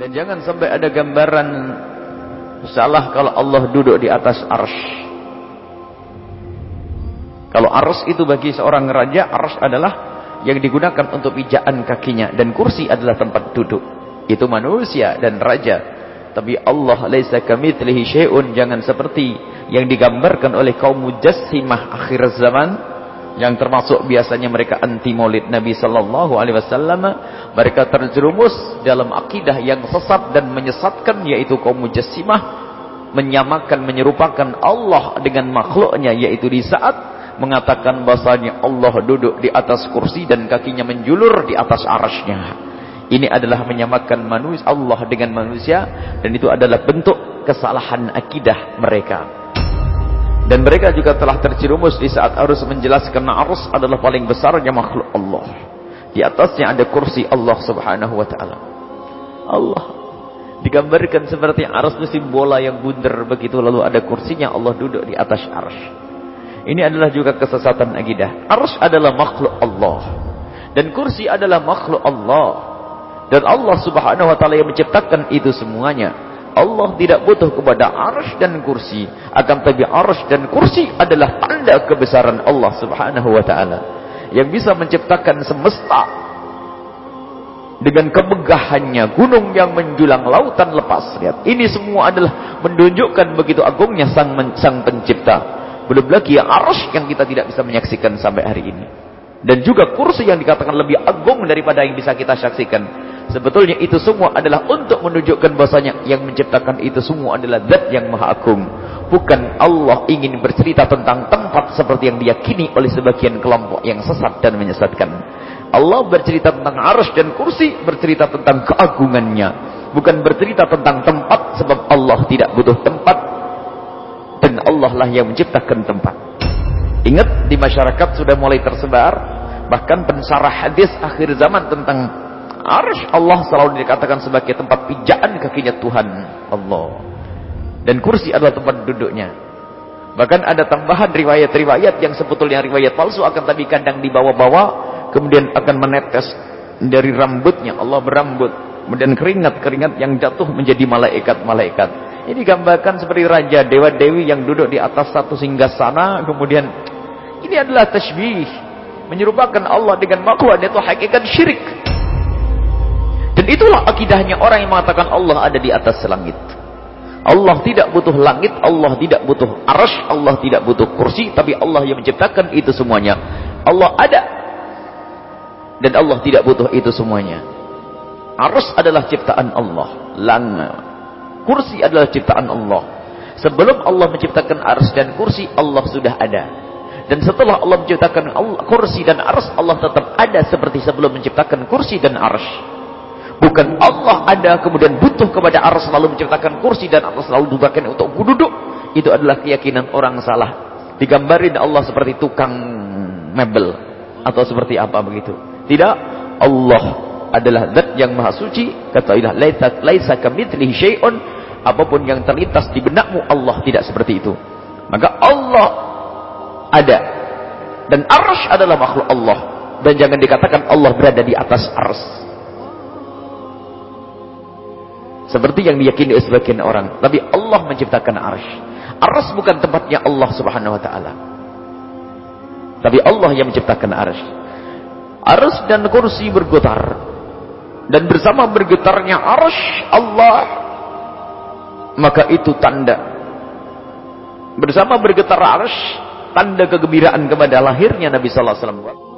Dan jangan sampai ada gambaran salah kalau Allah duduk di atas arsh. Kalau arsh itu bagi seorang raja, arsh adalah yang digunakan untuk pijaan kakinya. Dan kursi adalah tempat duduk. Itu manusia dan raja. Tapi Allah laisa kamitslihi syai'un jangan seperti yang digambarkan oleh kaum mujassimah akhir zaman yang termasuk biasanya mereka anti maulid Nabi sallallahu alaihi wasallam mereka terjerumus dalam akidah yang sesat dan menyesatkan yaitu kaum mujassimah menyamakan menyerupakan Allah dengan makhluknya yaitu di saat mengatakan bahasanya Allah duduk di atas kursi dan kakinya menjulur di atas arasnya ini adalah menyamakan manusia Allah dengan manusia dan itu adalah bentuk kesalahan akidah mereka. Dan mereka juga telah terjerumus di saat arus menjelaskan arus adalah paling besarnya makhluk Allah. Di atasnya ada kursi Allah Subhanahu wa taala. Allah digambarkan seperti arus musim bola yang bundar begitu lalu ada kursinya Allah duduk di atas arus. Ini adalah juga kesesatan akidah. Arus adalah makhluk Allah dan kursi adalah makhluk Allah. Dan Allah subhanahu wa ta'ala yang menciptakan itu semuanya. Allah tidak butuh kepada arsh dan kursi. Akan tapi arsh dan kursi adalah tanda kebesaran Allah subhanahu wa ta'ala. Yang bisa menciptakan semesta. Dengan kemegahannya. Gunung yang menjulang lautan lepas. Lihat. Ini semua adalah menunjukkan begitu agungnya sang, sang pencipta. Belum lagi yang arsh yang kita tidak bisa menyaksikan sampai hari ini. Dan juga kursi yang dikatakan lebih agung daripada yang bisa kita saksikan. Sebetulnya itu semua adalah untuk menunjukkan bahasanya yang menciptakan itu semua adalah zat yang maha agung. Bukan Allah ingin bercerita tentang tempat seperti yang diyakini oleh sebagian kelompok yang sesat dan menyesatkan. Allah bercerita tentang arus dan kursi, bercerita tentang keagungannya. Bukan bercerita tentang tempat, sebab Allah tidak butuh tempat. Dan Allah lah yang menciptakan tempat. Ingat, di masyarakat sudah mulai tersebar. Bahkan pensarah hadis akhir zaman tentang Arsh Allah selalu dikatakan sebagai tempat pijaan kakinya Tuhan Allah. Dan kursi adalah tempat duduknya. Bahkan ada tambahan riwayat-riwayat yang sebetulnya riwayat palsu akan tapi kadang dibawa-bawa kemudian akan menetes dari rambutnya Allah berambut kemudian keringat-keringat yang jatuh menjadi malaikat-malaikat. Ini digambarkan seperti raja dewa-dewi yang duduk di atas satu singgah sana kemudian ini adalah tasbih menyerupakan Allah dengan makhluk itu hakikat syirik. Dan itulah akidahnya orang yang mengatakan Allah ada di atas langit. Allah tidak butuh langit, Allah tidak butuh arash, Allah tidak butuh kursi, tapi Allah yang menciptakan itu semuanya. Allah ada. Dan Allah tidak butuh itu semuanya. Arash adalah ciptaan Allah. Langa. Kursi adalah ciptaan Allah. Sebelum Allah menciptakan arash dan kursi, Allah sudah ada. Dan setelah Allah menciptakan kursi dan arash, Allah tetap ada seperti sebelum menciptakan kursi dan arash. Bukan Allah ada kemudian butuh kepada arus selalu menciptakan kursi dan Allah selalu dudukkan untuk duduk. Itu adalah keyakinan orang salah. Digambarin Allah seperti tukang mebel atau seperti apa begitu. Tidak, Allah adalah zat yang maha suci. Katailah laisa kamitslihi syai'un. Apa pun yang terlintas di benakmu Allah tidak seperti itu. Maka Allah ada. Dan arsh adalah makhluk Allah. Dan jangan dikatakan Allah berada di atas arsh. Seperti yang diyakini oleh sebagian orang. Tapi Allah menciptakan arsh. Arsh bukan tempatnya Allah subhanahu wa ta'ala. Tapi Allah yang menciptakan arsh. Arsh dan kursi bergetar. Dan bersama bergetarnya arsh Allah. Maka itu tanda. Bersama bergetar arsh. Tanda kegembiraan kepada lahirnya Nabi Sallallahu Alaihi Wasallam.